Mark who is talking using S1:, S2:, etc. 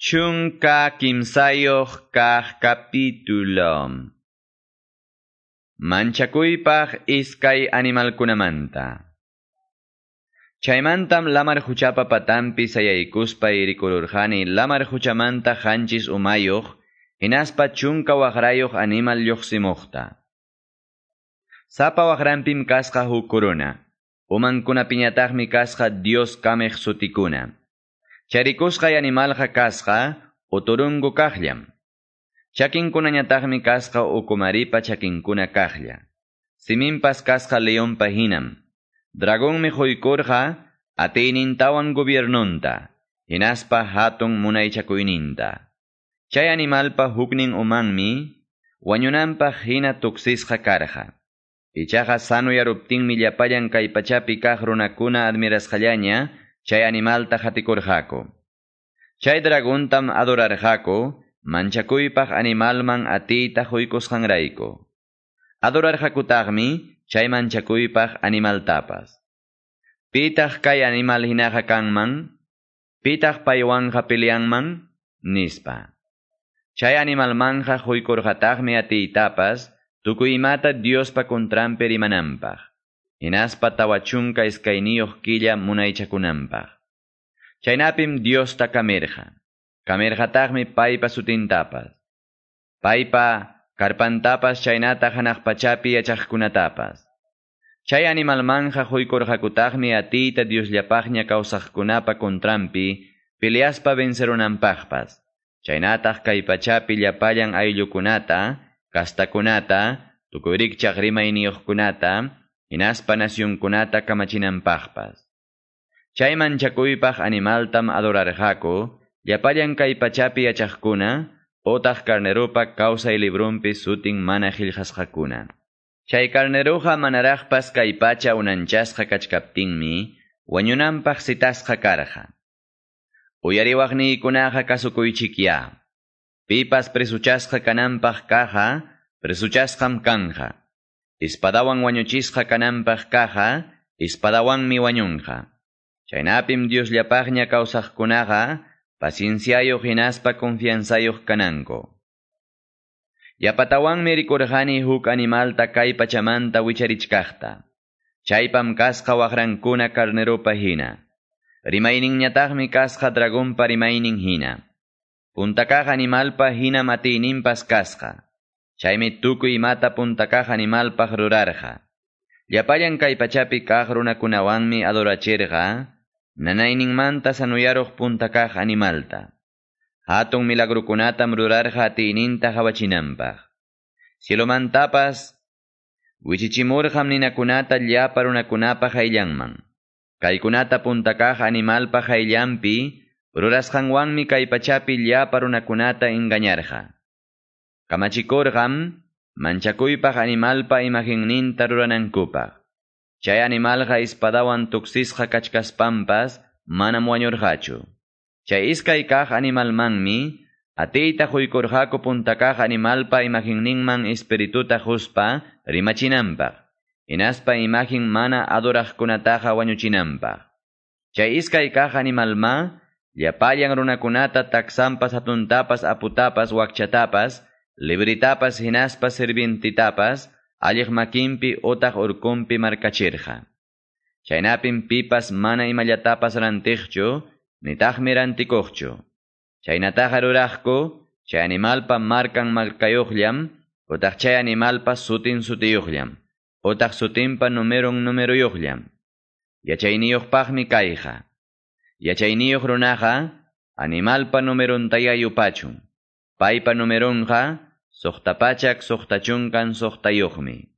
S1: Chunka kimsayoq kah capítulo. Manchakuypaq iskay animalkunamanta. Chaymantam lamar huchapa patampi sayaykuspa irikururjani lamar huchamanta hanchis umayuq, hinaspa chunka waqrayuq animal lluqsimuqta. Sapa waqranpim kasqa huk corona. Umankuna piñataqmi kasqa Dios kameq sutikuna. Charikusqay animalqa kasqa uturungu kaqllam. Chakinkunañataqmi kasqa ukumaripa chakinkuna kaqlla. Siminpas kasqa leonpa hinam. Dragonmi huykurqa atiynintawan gobiernunta. Hinaspa hatun munaychakuyninta. Chay animalpa huknin umanmi wañunanpaq hina tuksisqa karqa. Ichaqa sanuyaruptinmi llapayan kay pachapi kaq runakuna admirasqallaña chay animalta hatikurqaku. Chay dragontam adorarqaku, manchakuypaq animalman atiyta huykusqanrayku. Adorarqakutaqmi chay manchakuypaq animaltapas. Pitaq kay animal hinaqa kanman, pitaq paywanqa peleanman, nispa. Chay animalmanja huykurqataqmi atiytapas, tukuy imata Diospa kontrampi rimananpaq. Hinaspa tawachunka iskayniyuq killa munaychakunanpaq. Chaynapim Diosta kamirqa. Kamirqataqmi paypa sutintapas. Paypa karpantapas chaynata hanaq pachapi yachaqkunatapas. Chay animalmanja huykurqakutaqmi atiyta Diosllapaqña kawsaqkunapa kontrampi peleaspa vencerunanpaqpas. Chaynataq kay pachapi llapallan ayllukunata, kastakunata, tukuyrikchaq rimayniyuqkunata, hinaspa nasyunkunata kamachinanpaqpas. Chay manchakuypaq animaltam adorarqaku, llapallan kay pachapi yachaqkuna, otaq carnerupa kawsay librumpi sutin mana qillqasqakuna. Chay carneruqa manaraqpas kay pacha unanchasqa kachkaptinmi, wañunanpaq sitasqa karqa. Uyariwaqniykunaqa kasukuychikya. Pipas presuchasqa kananpaq kaqa, presuchasqam kanja. Ispadawan wañuchisqa kananpaq kaqa, ispadawanmi wañunqa. Chaynapim Diosllapaqña kawsaqkunaqa, pacienciayuq hinaspa confianzayuq kananko. Yapatawanmi rikurqani huk animalta kay pachamanta wicharichkaqta. Chaypam kasqa waqrankuna carnerupa hina. Rimayninñataqmi kasqa dragonpa rimaynin hina. Puntakaq animalpa hina matiyninpas kasqa. Chaymi tukuy imata puntakaq animalpaq rurarqa. Llapallan kay pachapi kaq runakunawanmi adorachirqa, nanayninmanta sanuyaruq puntakaq animalta. Hatun milagrukunatam rurarqa atiyninta hawachinanpaq. Cielomantapas, wichichimurqam ninakunata llapa runakunapaq ayllanman. Kaykunata puntakaq animalpaq ayllanpi, rurasqanwanmi kay pachapi llapa runakunata engañarqa. Kamachikurqam, manchakuypaq animalpa imaginninta ruranankupaq. Chay animalqa ispadawan tuksisqa kachkaspampas, manam wañurqachu. Chay iskay kaq animalmanmi, atiyta huykurqaku puntakaq animalpa imaginninman espirituta huspa rimachinanpaq. Hinaspa imagin mana adoraqkunataqa wañuchinanpaq. Chay iskay kaq animalma, llapallan runakunata taksampas hatuntapas aputapas wakchatapas, libritapas hinaspas sirvientitapas, alliq makinpi otaq urkunpi markachirqa. Chaynapim pipas mana imallatapas rantiqchu, nitaqmi rantikuqchu. Chaynataqa ruraqku, chay animalpa markan markayuqllam, otaq chay animalpa sutin sutiyuqllam, otaq sutinpa numeron numeruyuqllam. Yachayniyuqpaqmi kayqa. Yachayniyuq runaqa, animalpa numerontaya yupachun. Paypa numeronqa, Sohtapachak sohtachunkan sohtayohmi.